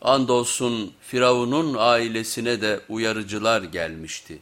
Andolsun Firavun'un ailesine de uyarıcılar gelmişti.